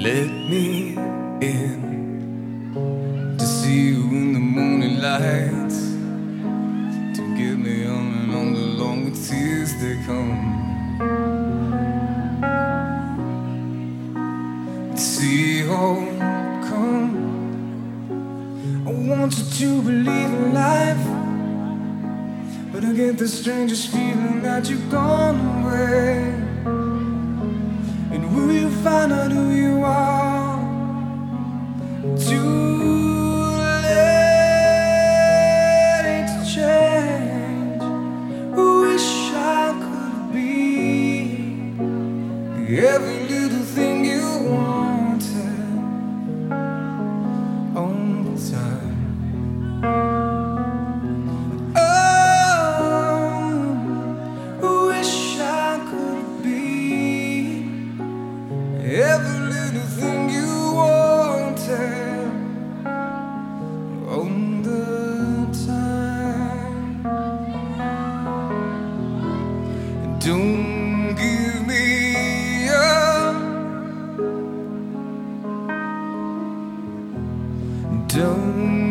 Let me in to see you in the morning lights to get me on and on the long tears they come. See home come. I want you to believe in life, but I get the strangest feeling that you've gone away. And will you find out who you every little thing you wanted all the time. Don't give me up. Don't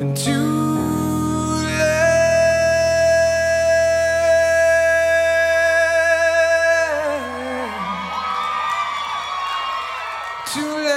And late. Too late